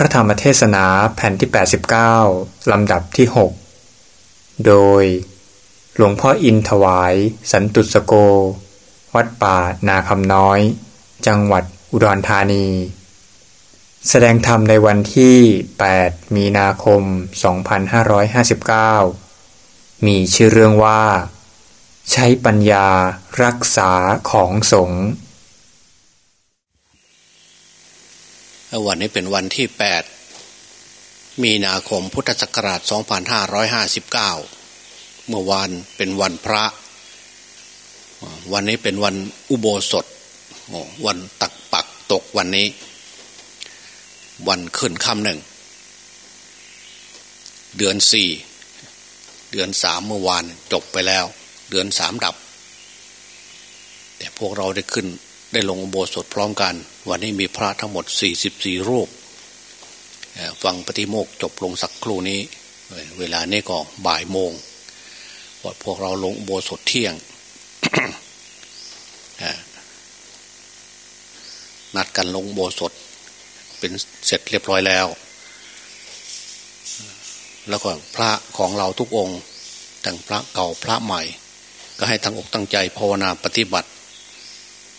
ระธรรมเทศนาแผ่นที่ 89 ลำดับที่ 6 โดย หลวงพ่ออินถวาย สันตุสโก วัดป่านาคำน้อย จังหวัดอุดรธานี แสดงธรรมในวันที่ 8 มีนาคม 2559 มีชื่อเรื่องว่า ใช้ปัญญารักษาของสงฆ์ วันนี้เป็นวันที่ 8 มีนาคมพุทธศักราช 2559 เมื่อวานเป็นวันพระ วันนี้เป็นวันอุโบสถ วันตักปักตกวันนี้ วันขึ้นค่ำหนึ่ง เดือนสี่ เดือนสามเมื่อวานจบไปแล้ว เดือนสามดับ แต่พวกเราได้ขึ้น ได้ลงอุโบสถพร้อมกัน วันนี้มีพระทั้งหมด 44 รูป ฟังปฏิโมกจบลงสักครู่นี้ เวลานี้ก็บ่ายโมงว่าพวกเราลงอุโบสถเที่ยงนัดกันลงโบสถเป็นเสร็จเรียบร้อยแล้ว แล้วก็พระของเราทุกองค์ทั้งพระเก่าพระใหม่ ก็ให้ทั้งอกตั้งใจภาวนาปฏิบัติ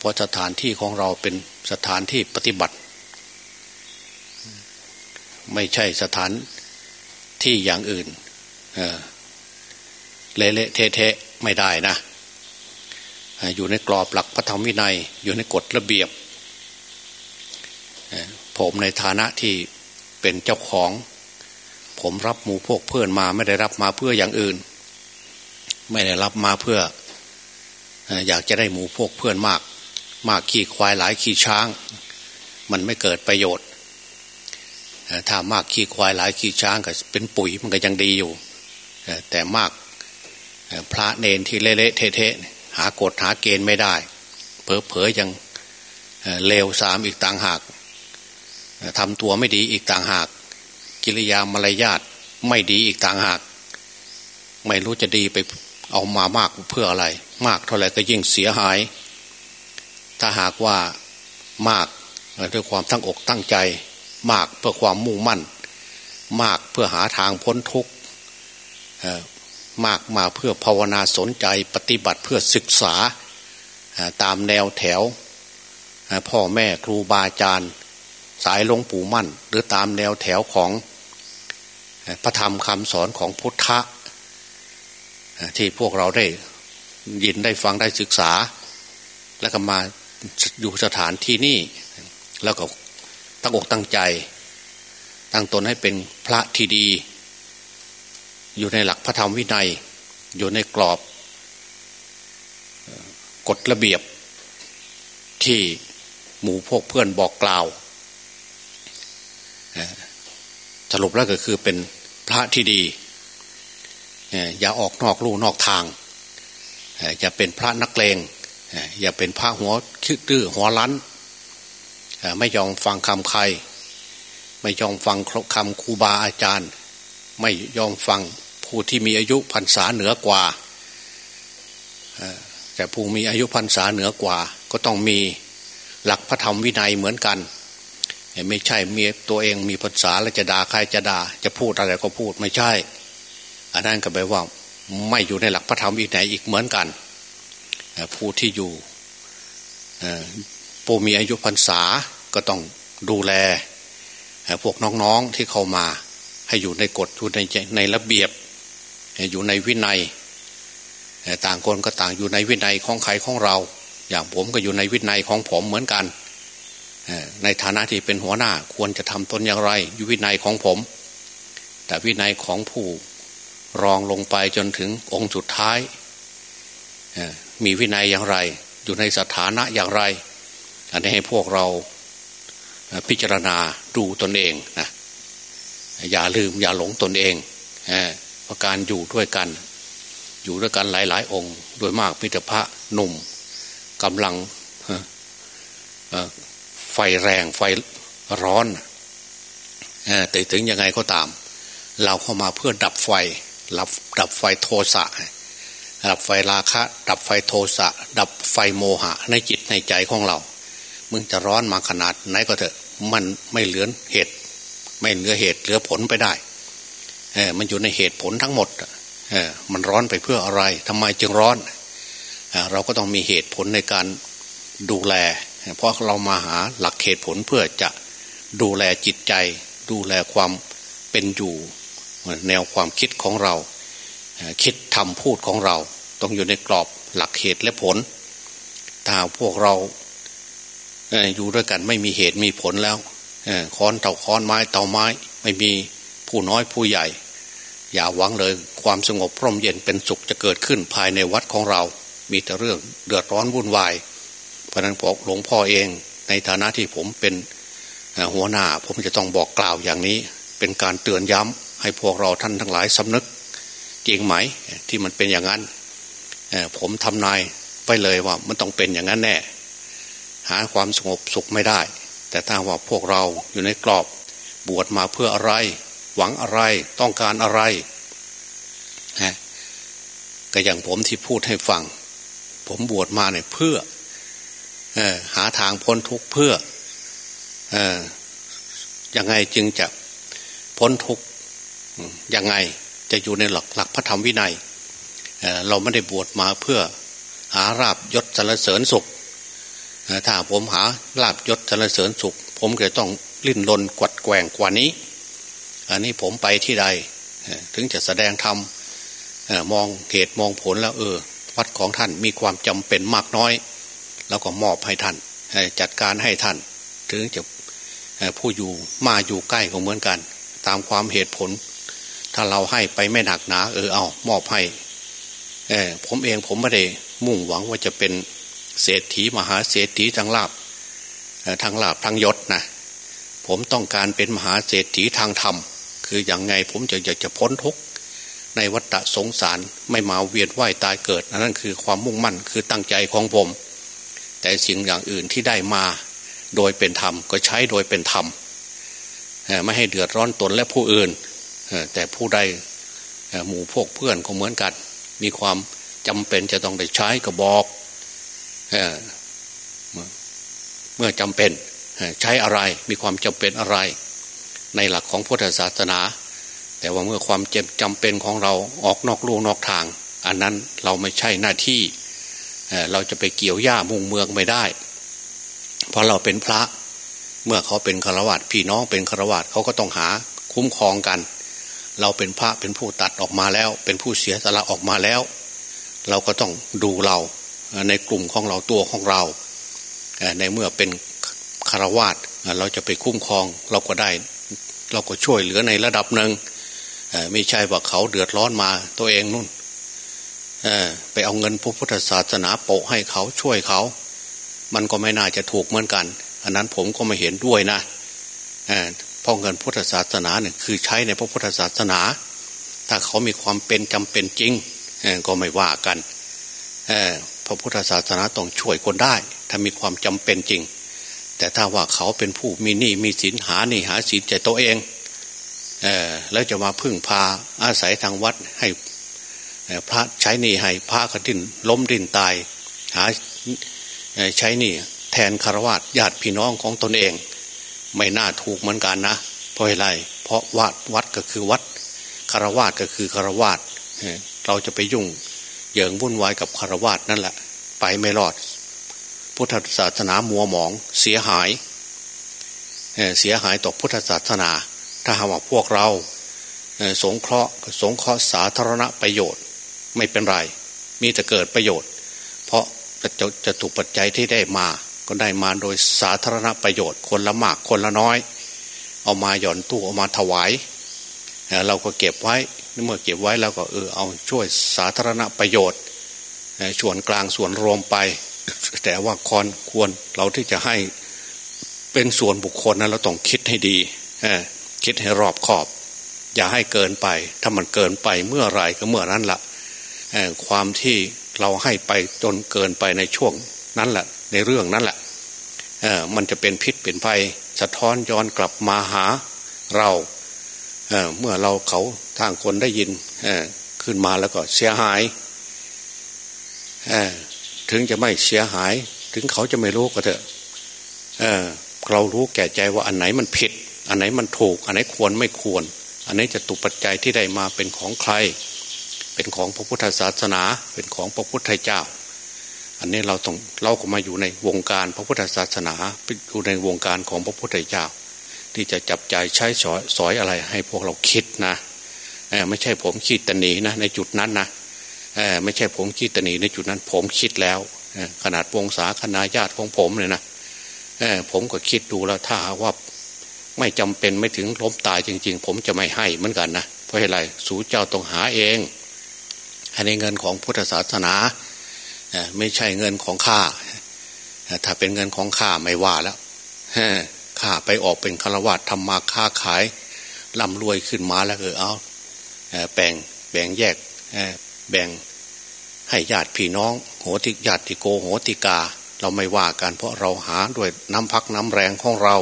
เพราะสถานที่ของเราเป็นสถานที่ปฏิบัติ ไม่ใช่สถานที่อย่างอื่นเละๆเทะไม่ได้นะ อยู่ในกรอบหลักพระธรรมวินัย อยู่ในกฎระเบียบ ผมในฐานะที่เป็นเจ้าของ ผมรับหมูพวกเพื่อนมาไม่ได้รับมาเพื่ออย่างอื่น ไม่ได้รับมาเพื่อ อยากจะได้หมูพวกเพื่อนมาก มากขี่ควายหลายขี่ช้าง มันไม่เกิดประโยชน์ ถ้ามากขี่ควายหลายขี่ช้างก็เป็นปุ๋ยมันก็ยังดีอยู่ แต่มากพระเนนที่เละเทะหากฎหาเกณฑ์ไม่ได้ เผลอๆยังเลวสามอีกต่างหากทำตัวไม่ดีอีกต่างหาก กิริยามารยาทไม่ดีอีกต่างหาก ไม่รู้จะดีไปเอามามากเพื่ออะไร มากเท่าไหร่ก็ยิ่งเสียหาย ถ้าหากว่ามากด้วยความตั้งอกตั้งใจ มากเพื่อความมุ่งมั่น มากเพื่อหาทางพ้นทุกข์มากมาเพื่อภาวนาสนใจปฏิบัติเพื่อศึกษาตามแนวแถว พ่อแม่ครูบาอาจารย์ สายหลวงปู่มั่น หรือตามแนวแถวของพระธรรมคำสอนของพุทธะที่พวกเราได้ยินได้ฟังได้ศึกษา แล้วก็มา อยู่สถานที่นี่ แล้วก็ตั้งอกตั้งใจ ตั้งตนให้เป็นพระที่ดี อยู่ในหลักพระธรรมวินัย อยู่ในกรอบกฎระเบียบ ที่หมู่พวกเพื่อนบอกกล่าวสรุปแล้วก็คือเป็นพระที่ดี อย่าออกนอกลู่นอกทาง อย่าเป็นพระนักเลง อย่าเป็นพระหัวคิดดื้อหัวลั้นไม่ยอมฟังคำใคร ไม่ยอมฟังคำครูบาอาจารย์ ไม่ยอมฟังผู้ที่มีอายุพรรษาเหนือกว่า แต่ผู้มีอายุพรรษาเหนือกว่า ก็ต้องมีหลักพระธรรมวินัยเหมือนกัน ไม่ใช่มีตัวเองมีพรรษาแล้วจะด่าใครจะด่าจะพูดอะไรก็พูดไม่ใช่ อันนั้นก็แปลว่าไม่อยู่ในหลักพระธรรมวินัยอีกเหมือนกัน ผู้ที่อยู่ผู้มีอายุพรรษาก็ต้องดูแลพวกน้องๆที่เข้ามาให้อยู่ในกฎอยู่ในในระเบียบ อยู่ในวินัย ต่างคนก็ต่างอยู่ในวินัยของใครของเรา อย่างผมก็อยู่ในวินัยของผมเหมือนกัน ในฐานะที่เป็นหัวหน้าควรจะทำตนอย่างไรอยู่วินัยของผม แต่วินัยของผู้รองลงไปจนถึงองค์สุดท้าย มีวินัยอย่างไร อยู่ในสถานะอย่างไร อันนี้ให้พวกเราพิจารณาดูตนเองนะอย่าลืมอย่าหลงตนเองเพราะการอยู่ด้วยกัน อยู่ด้วยกันหลาย ๆ องค์ โดยมากพิจพระหนุ่มกำลังไฟแรงไฟร้อนแต่ถึงยังไงก็ตาม เราเข้ามาเพื่อดับไฟดับดับไฟโทสะ ดับไฟราคะ ดับไฟโทสะ ดับไฟโมหะ ในจิตในใจของเรา มึงจะร้อนมาขนาดไหนก็เถอะ มันไม่เหลือเหตุ ไม่เหลือเหตุเหลือผลไปได้เออมันอยู่ในเหตุผลทั้งหมดเออมันร้อนไปเพื่ออะไรทำไมจึงร้อนเออเราก็ต้องมีเหตุผลในการดูแล เพราะเรามาหาหลักเหตุผลเพื่อจะดูแลจิตใจ ดูแลความเป็นอยู่ แนวความคิดของเรา คิดทำพูดของเรา ต้องอยู่ในกรอบหลักเหตุและผล ถ้าพวกเราอยู่ด้วยกันไม่มีเหตุมีผลแล้วค้อนเต่าค้อนไม้เต่าไม้ ไม่มีผู้น้อยผู้ใหญ่ อย่าหวังเลยความสงบพร่มเย็นเป็นสุขจะเกิดขึ้นภายในวัดของเรา มีแต่เรื่องเดือดร้อนวุ่นวายเพราะนั้นบอกหลวงพ่อเอง ในฐานะที่ผมเป็นหัวหน้าผมจะต้องบอกกล่าวอย่างนี้ เป็นการเตือนย้ำให้พวกเราท่านทั้งหลายสำนึก จริงไหมที่มันเป็นอย่างนั้นผมทำนายไว้เลยว่ามันต้องเป็นอย่างนั้นแน่หาความสงบสุขไม่ได้ แต่ถ้าว่าพวกเราอยู่ในกรอบบวชมาเพื่ออะไร หวังอะไรต้องการอะไรฮะก็อย่างผมที่พูดให้ฟัง ผมบวชมาเนี่ยเพื่ออหาทางพ้นทุกข์เพื่ออยังไงจึงจะพ้นทุกข์ยังไง จะอยู่ในหลักหลักพระธรรมวินัยเเราไม่ได้บวชมาเพื่อหาราบยศสรรเสริญสุขถ้าผมหาลาบยศสรรเสริญสุข ผมก็ต้องลิ้นลนกวัดแกว่งกว่านี้ อันนี้ผมไปที่ใดถึงจะแสดงธรรมมองเหตุมองผลแล้วเออ วัดของท่านมีความจำเป็นมากน้อย แล้วก็มอบให้ท่านจัดการให้ท่าน ถึงจะผู้อยู่มาอยู่ใกล้ก็เหมือนกัน ตามความเหตุผล ถ้าเราให้ไปไม่หนักหนา เออเอามอบให้ผมเองผมไม่ได้มุ่งหวังว่าจะเป็นเศรษฐีมหาเศรษฐีทางลาบทางลาบทางยศนะผมต้องการเป็นมหาเศรษฐีทางธรรม คืออย่างไงผมจะอยากจะพ้นทุกข์ในวัฏสงสารไม่มาเวียนว่ายตายเกิดนั่นคือความมุ่งมั่นคือตั้งใจของผม แต่สิ่งอย่างอื่นที่ได้มาโดยเป็นธรรมก็ใช้โดยเป็นธรรมไม่ให้เดือดร้อนตนและผู้อื่น แต่ผู้ใดหมู่พวกเพื่อนก็เหมือนกัน มีความจำเป็นจะต้องได้ใช้ก็บอกเมื่อจำเป็นใช้อะไรมีความจำเป็นอะไร ในหลักของพุทธศาสนา แต่ว่าเมื่อความเจ็บจำเป็นของเราออกนอกลู่นอกทาง อันนั้นเราไม่ใช่หน้าที่เราจะไปเกี่ยวหญ้ามุงเมืองไม่ได้ เพราะเราเป็นพระ เมื่อเขาเป็นฆราวาสพี่น้องเป็นฆราวาสเขาก็ต้องหาคุ้มครองกัน เราเป็นพระเป็นผู้ตัดออกมาแล้ว เป็นผู้เสียสละออกมาแล้ว เราก็ต้องดูเราในกลุ่มของเราตัวของเรา ในเมื่อเป็นคารวาสเราจะไปคุ้มครองเราก็ได้ เราก็ช่วยเหลือในระดับหนึ่งไม่ใช่ว่าเขาเดือดร้อนมาตัวเองนู่นไปเอาเงินพระพุทธศาสนาโปะให้เขาช่วยเขา มันก็ไม่น่าจะถูกเหมือนกัน อันนั้นผมก็ไม่เห็นด้วยนะ เพราะเงินพุทธศาสนาเนี่ยคือใช้ในพระพุทธศาสนา ถ้าเขามีความเป็นจำเป็นจริงก็ไม่ว่ากันพระพุทธศาสนาต้องช่วยคนได้ ถ้ามีความจำเป็นจริง แต่ถ้าว่าเขาเป็นผู้มีหนี้มีสินหาหนี้หาสินใจตัวเองเออแล้วจะมาพึ่งพาอาศัยทางวัดให้พระใช้หนี้ให้พระกระดิ้นล้มดิ้นตาย หาใช้หนี้แทนคารวะญาติพี่น้องของตนเอง ไม่น่าถูกเหมือนกันนะ เพราะอะไร เพราะวัดวัดก็คือวัดคารวะก็คือคารวะเราจะไปยุ่งเยิงวุ่นวายกับคารวาสนั่นแหละ ไปไม่รอด พุทธศาสนามัวหมองเสียหายเสียหายต่อพุทธศาสนา ถ้าหากว่าพวกเราสงเคราะห์สงเคราะห์สาธารณประโยชน์ ไม่เป็นไร มีแต่เกิดประโยชน์ เพราะจะจะถูกปัจจัยที่ได้มา ก็ได้มาโดยสาธารณประโยชน์ คนละมากคนละน้อย เอามาหย่อนตู้เอามาถวายเราก็เก็บไว้เมื่อเก็บไว้แล้วก็เออเอาช่วยสาธารณประโยชน์ส่วนกลางส่วนรวมไป แต่ว่าคอนควรเราที่จะให้เป็นส่วนบุคคลนะเราต้องคิดให้ดีคิดให้รอบขอบ อย่าให้เกินไป ถ้ามันเกินไปเมื่อไรก็เมื่อนั้นละ่ะความที่เราให้ไปจนเกินไปในช่วงนั้นแหละ ในเรื่องนั้นแหละมันจะเป็นพิษเป็นภัย สะท้อนย้อนกลับมาหาเราเเมื่อเราเขาทางคนได้ยินขึ้นมาแล้วก็เสียหายถึงจะไม่เสียหาย ถึงเขาจะไม่รู้ก็เถอะเเรารู้แก่ใจว่าอันไหนมันผิด อันไหนมันถูก อันไหนควรไม่ควร อันไหนจะตุปัจจัยที่ได้มาเป็นของใคร เป็นของพระพุทธศาสนา เป็นของพระพุทธเจ้า อันนี้เราต้องเราก็มาอยู่ในวงการพระพุทธศาสนาอยู่ในวงการของพระพุทธเจ้า ที่จะจับใจใช้สอยสอยอะไรให้พวกเราคิดนะไม่ใช่ผมคิดตนีนะในจุดนั้นนะไม่ใช่ผมคิดตนีในจุดนั้น ผมคิดแล้วขนาดวงศาคณาญาติของผมเลยนะผมก็คิดดูแล้วถ้าว่าไม่จำเป็นไม่ถึงล้มตายจริง ๆ ผมจะไม่ให้เหมือนกันนะเพราะอะไร สูเจ้าต้องหาเองอันนี้เงินของพุทธศาสนา ไม่ใช่เงินของข้าถ้าเป็นเงินของข้าไม่ว่าแล้วข้าไปออกเป็นฆราวาสทำมาค้าขายร่ำรวยขึ้นมาแล้วเออเอาแบ่งแบ่งแยกแบ่งให้ญาติพี่น้อง โหติญาติโกโหติกา เราไม่ว่ากันเพราะเราหาด้วยน้ำพักน้ำแรงของเรา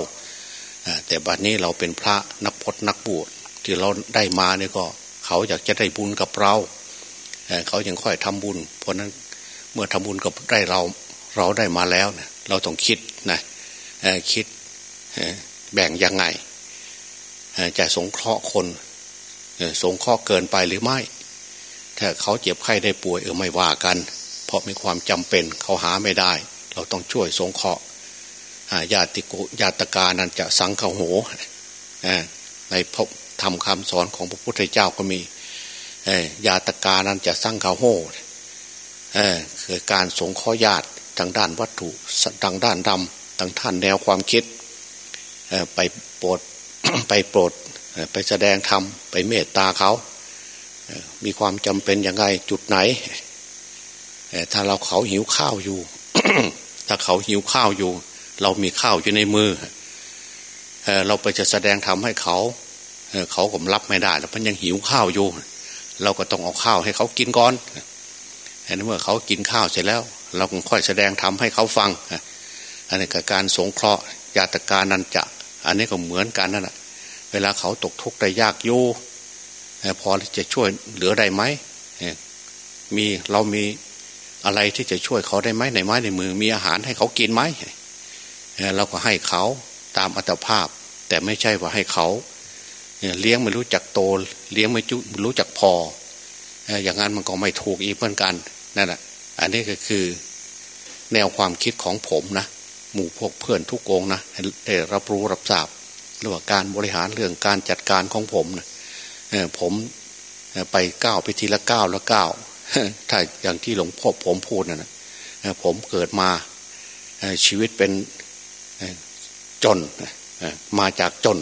แต่บัดนี้เราเป็นพระนักพจนักบวชที่เราได้มาเนี่ยก็ เขาอยากจะได้บุญกับเรา เขายังค่อยทำบุญ เพราะนั้น มื่อทำบุญกับได้เราเราได้มาแล้วเนะเราต้องคิดนะคิดแบ่งยังไงจะสงเคราะห์คนสงเคราะห์เกินไปหรือไม่ ถ้าเขาเจ็บไข้ได้ป่วยเออไม่ว่ากัน เพราะมีความจำเป็นเขาหาไม่ได้ เราต้องช่วยสงเคราะห์ญาติโกญาตกานั้นจะสังฆโหในพระธรรมสอนของพระพุทธเจ้าก็มีญาตกานั้นจะสังฆโห คือการสงเคราะห์ญาติทางด้านวัตถุทางด้านดำทางท่านแนวความคิดไปโปรดไปโปรดไปแสดงธรรมไปเมตตาเขา มีความจำเป็นยังไงจุดไหน ถ้าเราเขาหิวข้าวอยู่ ถ้าเขาหิวข้าวอยู่ เรามีข้าวอยู่ในมือ เราไปจะแสดงธรรมให้เขา เขาผมรับไม่ได้แล้วมันยังหิวข้าวอยู่ เราก็ต้องเอาข้าวให้เขากินก่อน เมื่อเขากินข้าวเสร็จแล้ว เราค่อยแสดงธรรมให้เขาฟัง อันนี้กับการสงเคราะห์ญาตการนันจะ อันนี้ก็เหมือนกันนั่นแหละเวลาเขาตกทุกข์ได้ยากอยู่พอจะช่วยเหลือได้ไหมมีเรามีอะไรที่จะช่วยเขาได้ไหมในไม้ในมือ มีอาหารให้เขากินไหมเราก็ให้เขาตามอัตภาพ แต่ไม่ใช่ว่าให้เขาเลี้ยงไม่รู้จักโต เลี้ยงไม่รู้จักพอ อย่างนั้นมันก็ไม่ถูกอีกเหมือนกัน นั่นแหละอันนี้ก็คือแนวความคิดของผมนะ หมู่พวกเพื่อนทุกองนะได้รับรู้รับทราบเรื่องการบริหารเรื่องการจัดการของผมนะผมไปก้าวไปทีละก้าวละก้าวถ้าอย่างที่หลวงพ่อผมพูดนะนะผมเกิดมาชีวิตเป็นจนมาจากจน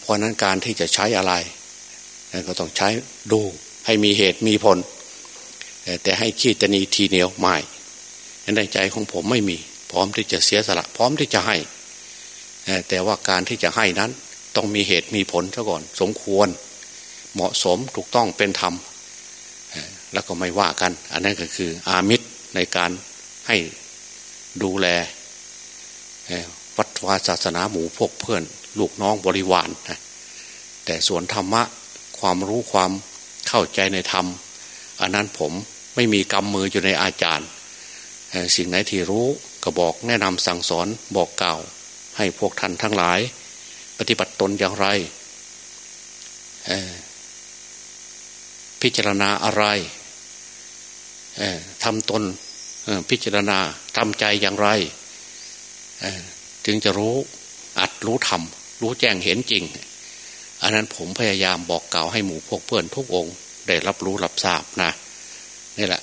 เพราะนั้นการที่จะใช้อะไร ก็ต้องใช้ดูให้มีเหตุมีผล แต่ให้ขี้ตนีทีเหนียวไม่ในใจของผมไม่มี พร้อมที่จะเสียสละ พร้อมที่จะให้ แต่ว่าการที่จะให้นั้น ต้องมีเหตุมีผลซะก่อน สมควร เหมาะสมถูกต้องเป็นธรรมแล้วก็ไม่ว่ากัน อันนั้นก็คืออามิตรในการให้ดูแลวัดวาศาสนาหมู่พวกเพื่อน ลูกน้องบริวารนะแต่ส่วนธรรมะ ความรู้ความเข้าใจในธรรม อันนั้นผม ไม่มีกำมืออยู่ในอาจารย์ สิ่งไหนที่รู้ก็บอกแนะนำสั่งสอนบอกกล่าว ให้พวกท่านทั้งหลาย ปฏิบัติตนอย่างไร พิจารณาอะไรทำตนพิจารณาทำใจอย่างไร จึงจะรู้อัดรู้ทำรู้แจ้งเห็นจริง อันนั้นผมพยายามบอกกล่าวให้หมู่พวกเพื่อนทุกองค์ ได้รับรู้รับทราบนะ นี่แหละ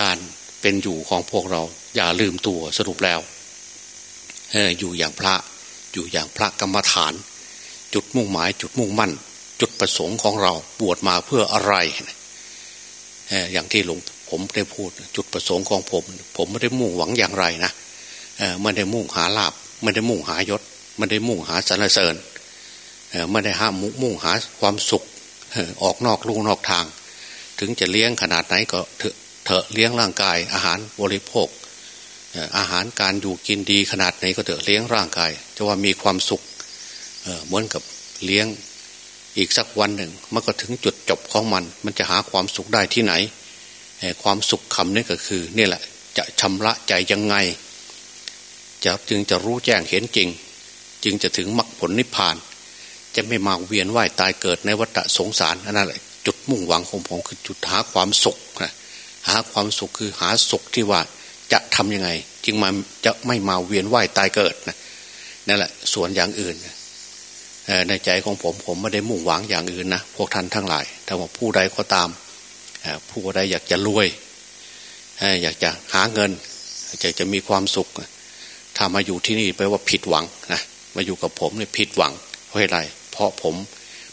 การเป็นอยู่ของพวกเรา อย่าลืมตัวสรุปแล้วอยู่อย่างพระอยู่อย่างพระกรรมฐาน จุดมุ่งหมายจุดมุ่งมั่น จุดประสงค์ของเราบวชมาเพื่ออะไรอย่างที่หลวงผมได้พูด จุดประสงค์ของผม ผมไม่ได้มุ่งหวังอย่างไรนะไม่ได้มุ่งหาลาบไม่ได้มุ่งหายศไม่ได้มุ่งหาสรรเสริญไม่ได้ห้ามมุ่งหาความสุขออกนอกลู่นอกทาง ถึงจะเลี้ยงขนาดไหนก็เถอะเลี้ยงร่างกาย อาหารบริโภค อาหารการอยู่กินดีขนาดไหนก็เถอะเลี้ยงร่างกาย จะว่ามีความสุขเหมือนกับเลี้ยงอีกสักวันหนึ่ง มันก็ถึงจุดจบของมัน มันจะหาความสุขได้ที่ไหน ความสุขคำนี้ก็คือนี่แหละจะชำระใจยังไงจะจึงจะรู้แจ้งเห็นจริง จึงจะถึงมรรคผลนิพพาน จะไม่มาเวียนว่ายตายเกิดในวัฏสงสารนั่นแหละ จุดมุ่งหวังของผมคือจุดหาความสุขนะหาความสุขคือหาสุขที่ว่าจะทํำยังไง จึงมาจะไม่มาเวียนว่ายตายเกิดนะนั่นแหละส่วนอย่างอื่นในใจของผมผมไม่ได้มุ่งหวังอย่างอื่นนะพวกท่านทั้งหลายถ้าว่าผู้ใดก็ตามผู้ใดอยากจะรวยอยากจะหาเงินอยากจะมีความสุขถ้ามาอยู่ที่นี่แปลว่าผิดหวังนะมาอยู่กับผมเนี่ยผิดหวังเพราะอะไรเพราะผม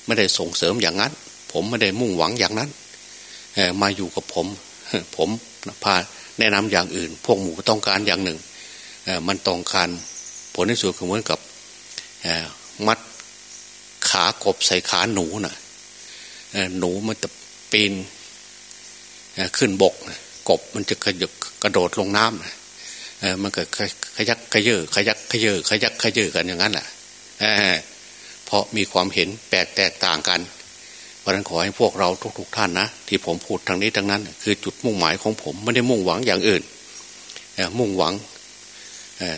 ไม่ได้ส่งเสริมอย่างนั้น ผมไม่ได้มุ่งหวังอย่างนั้นมาอยู่กับผม ผมพาแนะนำอย่างอื่น พวกหมูต้องการอย่างหนึ่งมันต้องการผลที่สุดคือเหมือนกับมัดขากบใส่ขาหนูนะ่ะหนูมันจะปีนขึ้นบกกบมันจะกระยกระโดดลงน้ำมันก็ขยักขยเยอขยักขยเยอขยักขยเยอกันอย่างนั้นแหละเพราะมีความเห็นแปลกแตกต่างกัน ราะนั้นขอให้พวกเราทุก ๆ ท่านนะที่ผมพูดทางนี้ทางนั้น คือจุดมุ่งหมายของผมไม่ได้มุ่งหวังอย่างอื่นมุ่งหวัง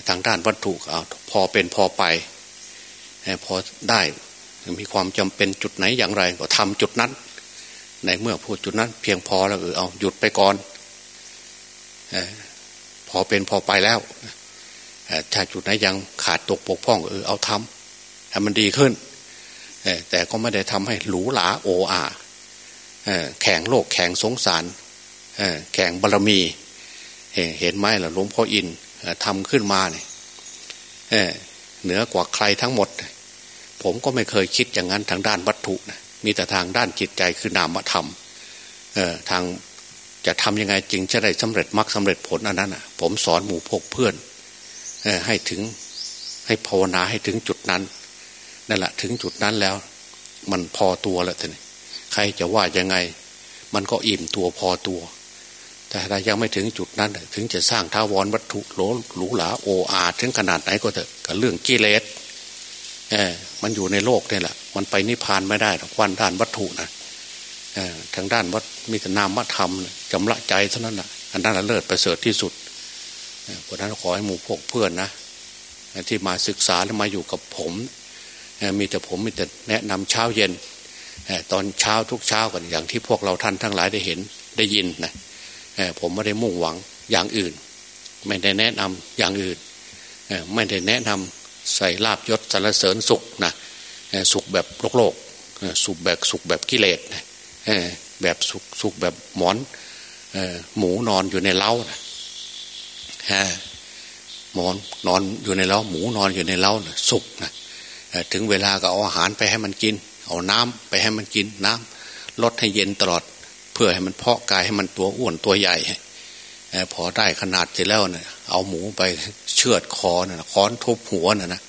ทางด้านวัตถุเอาพอเป็นพอไปพอได้มีความจำเป็นจุดไหนอย่างไร ก็ทำจุดนั้น ในเมื่อพูดจุดนั้น เพียงพอแล้วเออเอาหยุดไปก่อนพอเป็นพอไปแล้วถ้าจุดไหนยังขาดตกปกพ่องเออเอาทำให้มันดีขึ้น แต่ก็ไม่ได้ทำให้หรูหราโออาแข่งโลกแข่งสงสารแข่งบารมี เห็นไหมล่ะหลวงพ่ออินทำขึ้นมาเนี่ยเหนือกว่าใครทั้งหมด ผมก็ไม่เคยคิดอย่างนั้นทางด้านวัตถุนะมีแต่ทางด้านจิตใจคือนามธรรมทางจะทำยังไงจึงจะได้สำเร็จมรรคสาเร็จผลอันนั้นผมสอนหมู่พกเพื่อนให้ถึงให้ภาวนาให้ถึงจุดนั้น นั่นแหละถึงจุดนั้นแล้ว มันพอตัวแล้วท่านใครจะว่ายังไง มันก็อิ่มตัวพอตัว แต่ถ้ายังไม่ถึงจุดนั้น ถึงจะสร้างท้าวรวัตถุโหลหรูหราโออาถึงขนาดไหนก็เถอะกับเรื่องกิเลสเออมันอยู่ในโลกนี่แหละ มันไปนิพพานไม่ได้หรอกวันด้านวัตถุนะทางด้านวัดมีแต่นามธรรมจำละใจเท่านั้นนะอันนั้นเลิศประเสริฐที่สุดเพราะนั้นขอให้หมู่พวกเพื่อนนะที่มาศึกษาและมาอยู่กับผม มีแต่ผมมีแต่แนะนำเช้าเย็นตอนเช้าทุกเช้ากันอย่างที่พวกเราท่านทั้งหลายได้เห็นได้ยินนะผมไม่ได้มุ่งหวังอย่างอื่น ไม่ได้แนะนำอย่างอื่น ไม่ได้แนะนำใส่ลาบยศสรรเสริญสุขนะสุขแบบโลกโลกสุขแบบสุขแบบกิเลสแบบสุขสุขแบบหมอนหมูนอนอยู่ในเล้านะหมอนนอนอยู่ในเล้าหมูนอนอยู่ในเล้านะสุขนะ ถึงเวลาก็เอาอาหารไปให้มันกิน เอาน้ำไปให้มันกินน้ำลดให้เย็นตลอด เพื่อให้มันเพาะกายให้มันตัวอ้วนตัวใหญ่พอได้ขนาดเสร็จแล้วเนี่ยเอาหมูไปเชือดคอนะค้อนทุบหัวนะนะ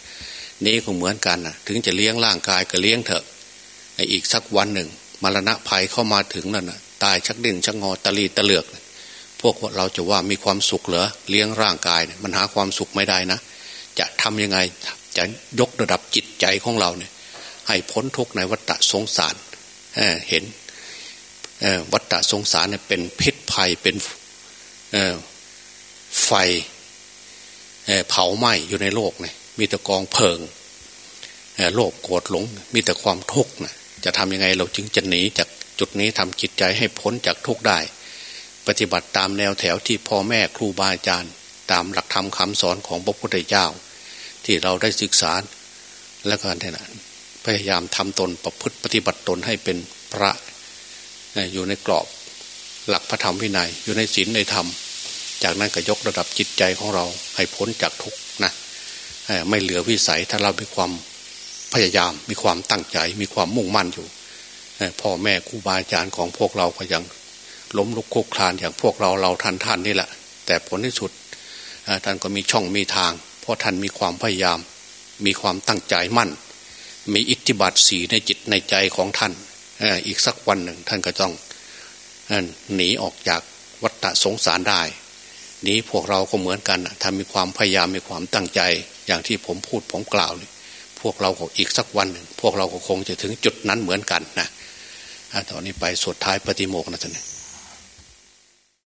นี่ก็เหมือนกันนะถึงจะเลี้ยงร่างกายก็เลี้ยงเถอะอีกสักวันหนึ่งมรณะภัยเข้ามาถึงนั่นนะตายชักดิ่นชักงอตะลีตะเลือก พวกเราจะว่ามีความสุขเหรอเลี้ยงร่างกายมันหาความสุขไม่ได้นะ จะทำยังไง จะยกระดับจิตใจของเราเนี่ย ให้พ้นทุกข์ในวัฏสงสารเเห็นวัฏสงสารเนี่ยเป็นพิษภัยเป็นไฟเผาไหม้อยู่ในโลกเนี่ยมีแต่กองเพลิงโลภโกรธหลง มีแต่ความทุกข์นะจะทำยังไงเราจึงจะหนีจากจุดนี้ทำจิตใจให้พ้นจากทุกข์ได้ ปฏิบัติตามแนวแถวที่พ่อแม่ครูบาอาจารย์ ตามหลักธรรมคำสอนของพระพุทธเจ้า ที่เราได้ศึกษา และการเนั้นพยายามทำตนประพฤติปฏิบัติตนให้เป็นพระอยู่ในกรอบหลักพระธรรมวินัยอยู่ในศีลในธรรม จากนั้นก็ยกระดับจิตใจของเราให้พ้นจากทุกนะไม่เหลือวิสัยถ้าเรามีความพยายามมีความตั้งใจมีความมุ่งมั่นอยู่พ่อแม่ครูบาอาจารย์ของพวกเราก็ยังล้มลุกคุกคลานอย่างพวกเราเราท่านท่านนี่แหละ แต่ผลที่สุดท่านก็มีช่องมีทาง ราะท่านมีความพยายาม มีความตั้งใจมั่น มีอิทธิบาทสีในจิตในใจของท่านอีกสักวันหนึ่งท่านก็ต้องหนีออกจากวัฏสงสารได้ นี้พวกเราก็เหมือนกันถ้ามีความพยายามมีความตั้งใจ อย่างที่ผมพูดผมกล่าวนี่พวกเราก็อีกสักวันหนึ่งพวกเราก็คงจะถึงจุดนั้นเหมือนกันนะตอนนี้ไปสุดท้ายปฏิโมกนะท่าน